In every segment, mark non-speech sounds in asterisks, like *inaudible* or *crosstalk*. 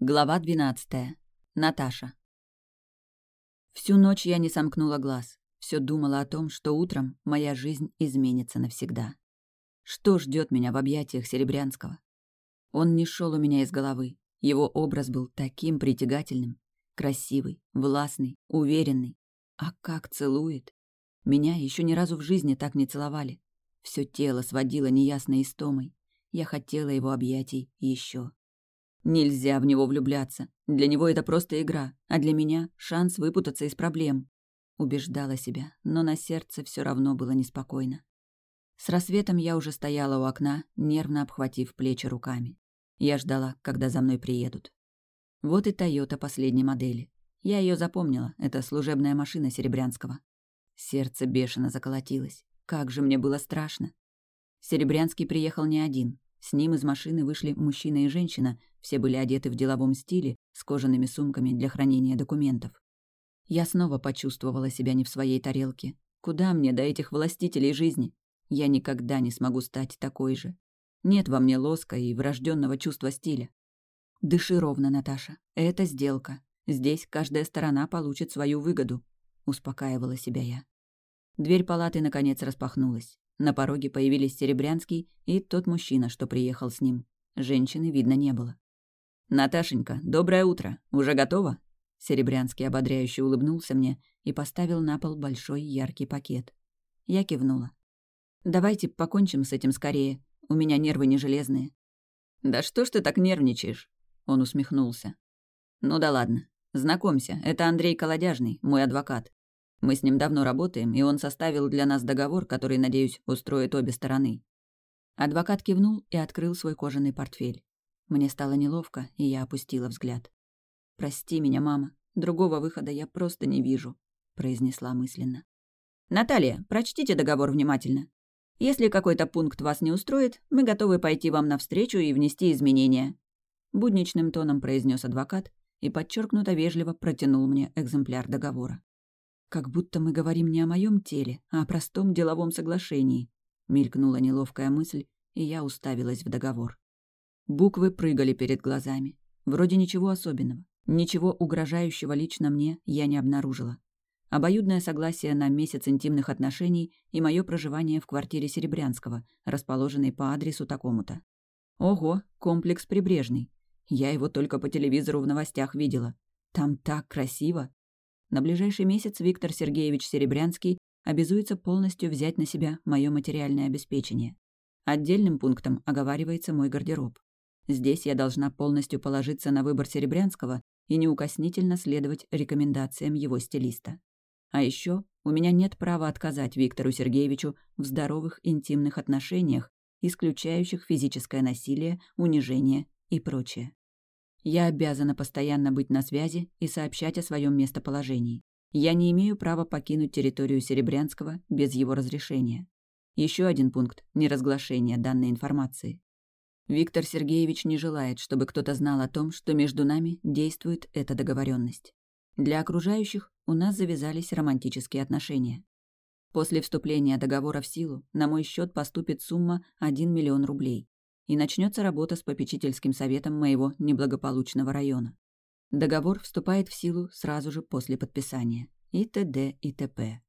Глава двенадцатая. Наташа. Всю ночь я не сомкнула глаз. Все думала о том, что утром моя жизнь изменится навсегда. Что ждет меня в объятиях Серебрянского? Он не шел у меня из головы. Его образ был таким притягательным. Красивый, властный, уверенный. А как целует! Меня еще ни разу в жизни так не целовали. Все тело сводило неясной истомой. Я хотела его объятий еще. Нельзя в него влюбляться. Для него это просто игра, а для меня — шанс выпутаться из проблем. Убеждала себя, но на сердце все равно было неспокойно. С рассветом я уже стояла у окна, нервно обхватив плечи руками. Я ждала, когда за мной приедут. Вот и Тойота последней модели. Я ее запомнила, это служебная машина Серебрянского. Сердце бешено заколотилось. Как же мне было страшно. Серебрянский приехал не один. С ним из машины вышли мужчина и женщина, все были одеты в деловом стиле, с кожаными сумками для хранения документов. Я снова почувствовала себя не в своей тарелке. Куда мне до этих властителей жизни? Я никогда не смогу стать такой же. Нет во мне лоска и врожденного чувства стиля. Дыши ровно, Наташа. Это сделка. Здесь каждая сторона получит свою выгоду. Успокаивала себя я. Дверь палаты наконец распахнулась. На пороге появились Серебрянский и тот мужчина, что приехал с ним. Женщины видно не было. «Наташенька, доброе утро. Уже готова?» Серебрянский ободряюще улыбнулся мне и поставил на пол большой яркий пакет. Я кивнула. «Давайте покончим с этим скорее. У меня нервы не железные». «Да что ж ты так нервничаешь?» Он усмехнулся. «Ну да ладно. Знакомься, это Андрей Колодяжный, мой адвокат. Мы с ним давно работаем, и он составил для нас договор, который, надеюсь, устроит обе стороны». Адвокат кивнул и открыл свой кожаный портфель. Мне стало неловко, и я опустила взгляд. «Прости меня, мама. Другого выхода я просто не вижу», — произнесла мысленно. «Наталья, прочтите договор внимательно. Если какой-то пункт вас не устроит, мы готовы пойти вам навстречу и внести изменения», — будничным тоном произнес адвокат и подчеркнуто вежливо протянул мне экземпляр договора. Как будто мы говорим не о моем теле, а о простом деловом соглашении. Мелькнула неловкая мысль, и я уставилась в договор. Буквы прыгали перед глазами. Вроде ничего особенного. Ничего угрожающего лично мне я не обнаружила. Обоюдное согласие на месяц интимных отношений и мое проживание в квартире Серебрянского, расположенной по адресу такому-то. Ого, комплекс прибрежный. Я его только по телевизору в новостях видела. Там так красиво. На ближайший месяц Виктор Сергеевич Серебрянский обязуется полностью взять на себя мое материальное обеспечение. Отдельным пунктом оговаривается мой гардероб. Здесь я должна полностью положиться на выбор Серебрянского и неукоснительно следовать рекомендациям его стилиста. А еще у меня нет права отказать Виктору Сергеевичу в здоровых интимных отношениях, исключающих физическое насилие, унижение и прочее. Я обязана постоянно быть на связи и сообщать о своем местоположении. Я не имею права покинуть территорию Серебрянского без его разрешения. Еще один пункт – неразглашение данной информации. Виктор Сергеевич не желает, чтобы кто-то знал о том, что между нами действует эта договоренность. Для окружающих у нас завязались романтические отношения. После вступления договора в силу на мой счет поступит сумма 1 миллион рублей и начнется работа с попечительским советом моего неблагополучного района. Договор вступает в силу сразу же после подписания. И т.д. и т.п.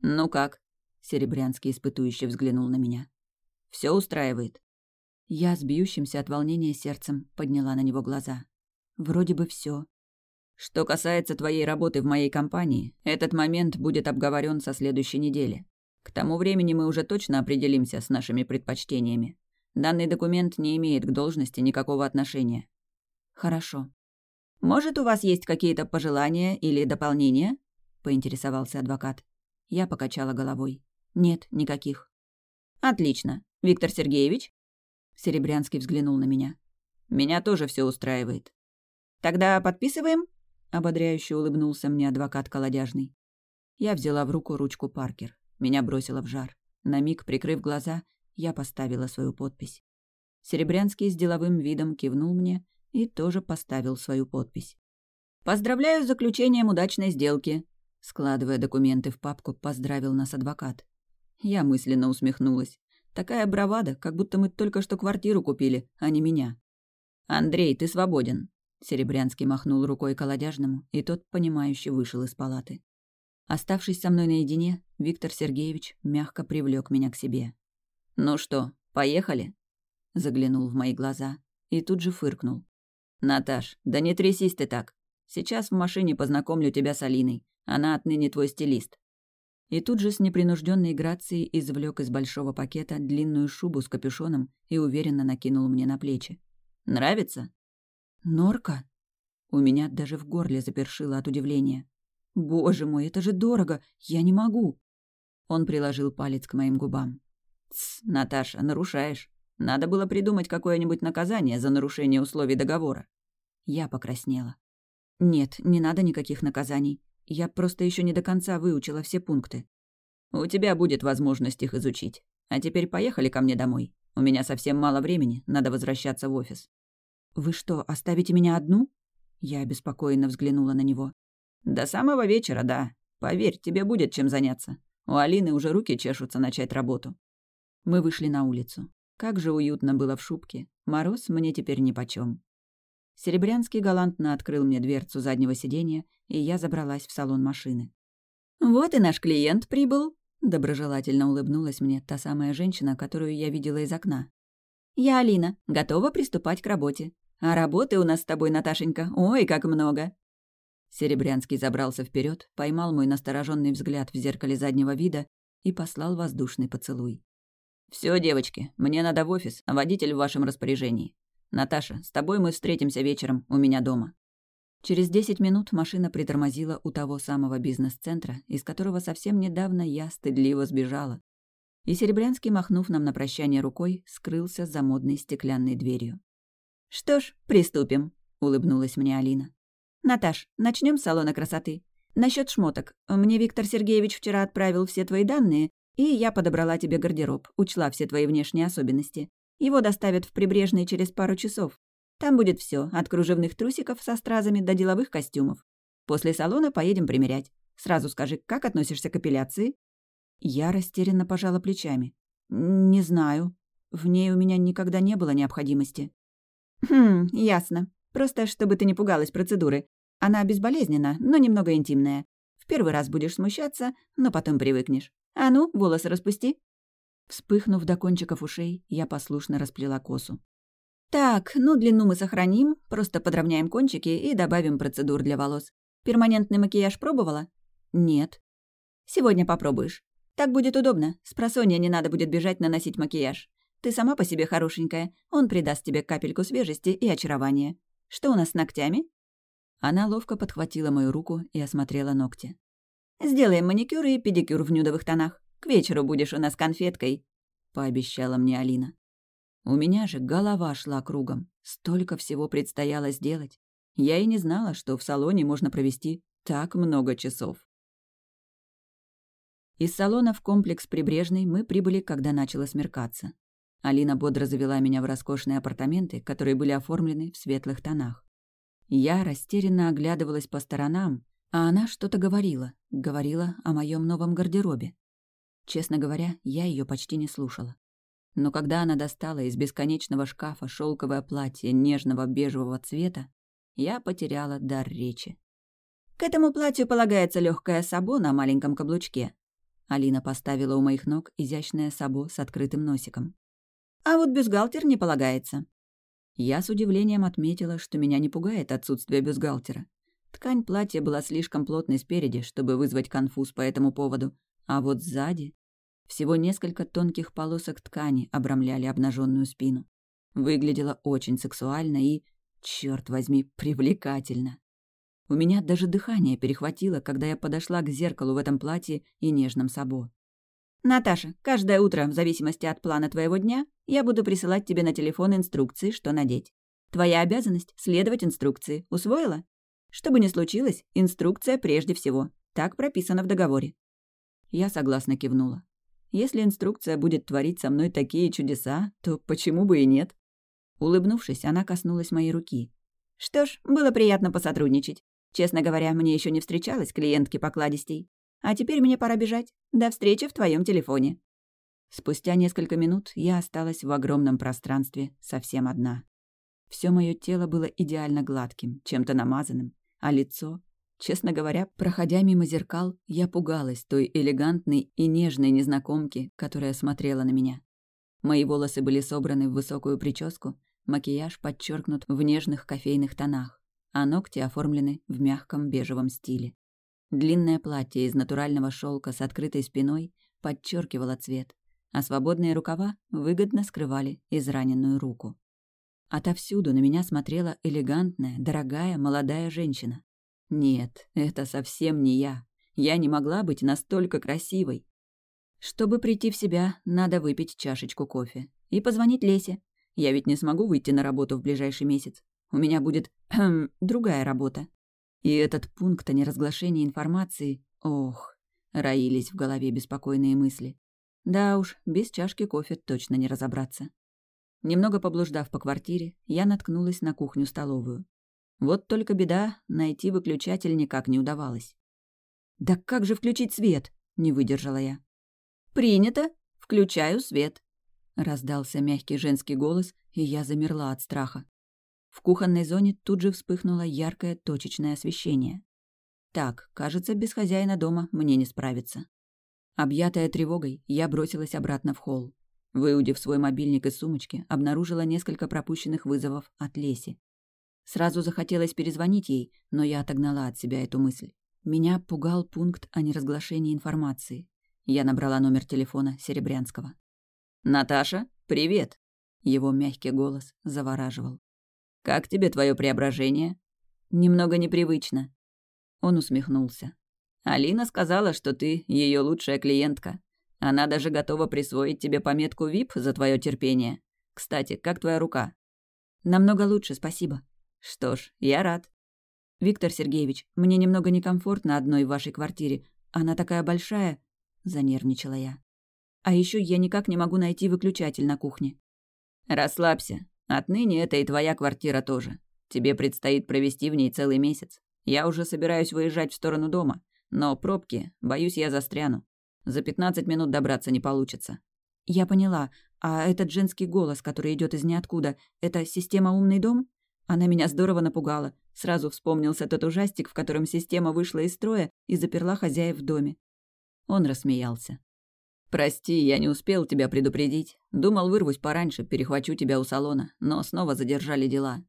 «Ну как?» — Серебрянский испытующе взглянул на меня. Все устраивает?» Я с бьющимся от волнения сердцем подняла на него глаза. Вроде бы все. «Что касается твоей работы в моей компании, этот момент будет обговорен со следующей недели. К тому времени мы уже точно определимся с нашими предпочтениями. Данный документ не имеет к должности никакого отношения. Хорошо. Может, у вас есть какие-то пожелания или дополнения? поинтересовался адвокат. Я покачала головой. Нет, никаких. Отлично. Виктор Сергеевич? Серебрянский взглянул на меня. Меня тоже все устраивает. Тогда подписываем? ободряюще улыбнулся мне адвокат колодяжный. Я взяла в руку ручку Паркер. Меня бросило в жар. На миг, прикрыв глаза, я поставила свою подпись. Серебрянский с деловым видом кивнул мне и тоже поставил свою подпись. «Поздравляю с заключением удачной сделки!» Складывая документы в папку, поздравил нас адвокат. Я мысленно усмехнулась. Такая бравада, как будто мы только что квартиру купили, а не меня. «Андрей, ты свободен!» Серебрянский махнул рукой колодяжному, и тот, понимающе вышел из палаты. Оставшись со мной наедине, Виктор Сергеевич мягко привлек меня к себе. «Ну что, поехали?» Заглянул в мои глаза и тут же фыркнул. «Наташ, да не трясись ты так. Сейчас в машине познакомлю тебя с Алиной. Она отныне твой стилист». И тут же с непринужденной грацией извлек из большого пакета длинную шубу с капюшоном и уверенно накинул мне на плечи. «Нравится?» «Норка?» У меня даже в горле запершило от удивления. «Боже мой, это же дорого! Я не могу!» Он приложил палец к моим губам. «Тсс, Наташа, нарушаешь. Надо было придумать какое-нибудь наказание за нарушение условий договора». Я покраснела. «Нет, не надо никаких наказаний. Я просто еще не до конца выучила все пункты». «У тебя будет возможность их изучить. А теперь поехали ко мне домой. У меня совсем мало времени, надо возвращаться в офис». «Вы что, оставите меня одну?» Я обеспокоенно взглянула на него. «До самого вечера, да. Поверь, тебе будет чем заняться. У Алины уже руки чешутся начать работу». Мы вышли на улицу. Как же уютно было в шубке. Мороз мне теперь нипочём. Серебрянский галантно открыл мне дверцу заднего сиденья, и я забралась в салон машины. «Вот и наш клиент прибыл», — доброжелательно улыбнулась мне та самая женщина, которую я видела из окна. «Я Алина, готова приступать к работе. А работы у нас с тобой, Наташенька, ой, как много!» Серебрянский забрался вперед, поймал мой настороженный взгляд в зеркале заднего вида и послал воздушный поцелуй. Все, девочки, мне надо в офис, а водитель в вашем распоряжении. Наташа, с тобой мы встретимся вечером у меня дома». Через десять минут машина притормозила у того самого бизнес-центра, из которого совсем недавно я стыдливо сбежала. И Серебрянский, махнув нам на прощание рукой, скрылся за модной стеклянной дверью. «Что ж, приступим», — улыбнулась мне Алина. «Наташ, начнем с салона красоты. Насчет шмоток. Мне Виктор Сергеевич вчера отправил все твои данные, и я подобрала тебе гардероб, учла все твои внешние особенности. Его доставят в Прибрежный через пару часов. Там будет все, от кружевных трусиков со стразами до деловых костюмов. После салона поедем примерять. Сразу скажи, как относишься к апелляции?» Я растерянно пожала плечами. «Не знаю. В ней у меня никогда не было необходимости». «Хм, ясно. Просто чтобы ты не пугалась процедуры. Она безболезненна, но немного интимная. В первый раз будешь смущаться, но потом привыкнешь. А ну, волосы распусти». Вспыхнув до кончиков ушей, я послушно расплела косу. «Так, ну длину мы сохраним, просто подровняем кончики и добавим процедур для волос. Перманентный макияж пробовала?» «Нет». «Сегодня попробуешь. Так будет удобно. С просонья не надо будет бежать наносить макияж. Ты сама по себе хорошенькая, он придаст тебе капельку свежести и очарования. Что у нас с ногтями?» Она ловко подхватила мою руку и осмотрела ногти. «Сделаем маникюр и педикюр в нюдовых тонах. К вечеру будешь у нас конфеткой», — пообещала мне Алина. У меня же голова шла кругом. Столько всего предстояло сделать. Я и не знала, что в салоне можно провести так много часов. Из салона в комплекс Прибрежный мы прибыли, когда начало смеркаться. Алина бодро завела меня в роскошные апартаменты, которые были оформлены в светлых тонах. Я растерянно оглядывалась по сторонам, а она что-то говорила, говорила о моем новом гардеробе. Честно говоря, я ее почти не слушала. Но когда она достала из бесконечного шкафа шелковое платье нежного бежевого цвета, я потеряла дар речи. «К этому платью полагается легкое сабо на маленьком каблучке». Алина поставила у моих ног изящное сабо с открытым носиком. А вот бюстгальтер не полагается. Я с удивлением отметила, что меня не пугает отсутствие бюстгальтера. Ткань платья была слишком плотной спереди, чтобы вызвать конфуз по этому поводу, а вот сзади всего несколько тонких полосок ткани обрамляли обнаженную спину. Выглядело очень сексуально и, черт возьми, привлекательно. У меня даже дыхание перехватило, когда я подошла к зеркалу в этом платье и нежном сабо. «Наташа, каждое утро, в зависимости от плана твоего дня, я буду присылать тебе на телефон инструкции, что надеть. Твоя обязанность — следовать инструкции. Усвоила? Что бы ни случилось, инструкция прежде всего. Так прописано в договоре». Я согласно кивнула. Если инструкция будет творить со мной такие чудеса, то почему бы и нет? Улыбнувшись, она коснулась моей руки. «Что ж, было приятно посотрудничать. Честно говоря, мне еще не встречалась клиентки покладистей. А теперь мне пора бежать. До встречи в твоем телефоне». Спустя несколько минут я осталась в огромном пространстве совсем одна. Все мое тело было идеально гладким, чем-то намазанным, а лицо... Честно говоря, проходя мимо зеркал, я пугалась той элегантной и нежной незнакомки, которая смотрела на меня. Мои волосы были собраны в высокую прическу, макияж подчеркнут в нежных кофейных тонах, а ногти оформлены в мягком бежевом стиле. Длинное платье из натурального шелка с открытой спиной подчеркивало цвет, а свободные рукава выгодно скрывали израненную руку. Отовсюду на меня смотрела элегантная, дорогая, молодая женщина. Нет, это совсем не я. Я не могла быть настолько красивой. Чтобы прийти в себя, надо выпить чашечку кофе и позвонить Лесе. Я ведь не смогу выйти на работу в ближайший месяц. У меня будет *clears throat* другая работа. И этот пункт о неразглашении информации, ох, роились в голове беспокойные мысли. Да уж, без чашки кофе точно не разобраться. Немного поблуждав по квартире, я наткнулась на кухню-столовую. Вот только беда, найти выключатель никак не удавалось. «Да как же включить свет?» — не выдержала я. «Принято. Включаю свет», — раздался мягкий женский голос, и я замерла от страха. В кухонной зоне тут же вспыхнуло яркое точечное освещение. Так, кажется, без хозяина дома мне не справиться. Объятая тревогой, я бросилась обратно в холл. Выудив свой мобильник из сумочки, обнаружила несколько пропущенных вызовов от Леси. Сразу захотелось перезвонить ей, но я отогнала от себя эту мысль. Меня пугал пункт о неразглашении информации. Я набрала номер телефона Серебрянского. «Наташа, привет!» Его мягкий голос завораживал. «Как тебе твое преображение?» «Немного непривычно». Он усмехнулся. «Алина сказала, что ты ее лучшая клиентка. Она даже готова присвоить тебе пометку VIP за твое терпение. Кстати, как твоя рука?» «Намного лучше, спасибо». «Что ж, я рад». «Виктор Сергеевич, мне немного некомфортно одной в вашей квартире. Она такая большая занервничала я. А еще я никак не могу найти выключатель на кухне. Расслабься. Отныне это и твоя квартира тоже. Тебе предстоит провести в ней целый месяц. Я уже собираюсь выезжать в сторону дома, но пробки, боюсь, я застряну. За пятнадцать минут добраться не получится. Я поняла. А этот женский голос, который идет из ниоткуда, это система «Умный дом»? Она меня здорово напугала. Сразу вспомнился тот ужастик, в котором система вышла из строя и заперла хозяев в доме. Он рассмеялся. «Прости, я не успел тебя предупредить. Думал, вырвусь пораньше, перехвачу тебя у салона, но снова задержали дела.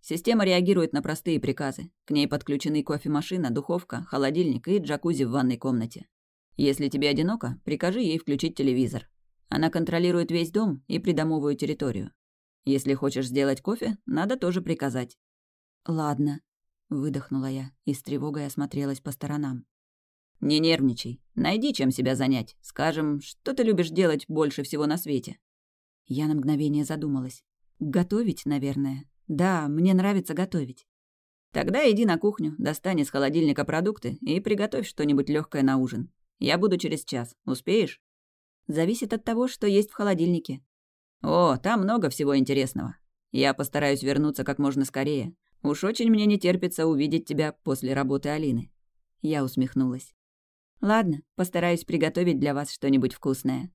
Система реагирует на простые приказы. К ней подключены кофемашина, духовка, холодильник и джакузи в ванной комнате. Если тебе одиноко, прикажи ей включить телевизор. Она контролирует весь дом и придомовую территорию. Если хочешь сделать кофе, надо тоже приказать». «Ладно», — выдохнула я и с тревогой осмотрелась по сторонам. «Не нервничай. Найди, чем себя занять. Скажем, что ты любишь делать больше всего на свете». Я на мгновение задумалась. «Готовить, наверное. Да, мне нравится готовить». «Тогда иди на кухню, достань из холодильника продукты и приготовь что-нибудь легкое на ужин. Я буду через час. Успеешь?» «Зависит от того, что есть в холодильнике». «О, там много всего интересного. Я постараюсь вернуться как можно скорее. Уж очень мне не терпится увидеть тебя после работы Алины». Я усмехнулась. Ладно, постараюсь приготовить для вас что-нибудь вкусное.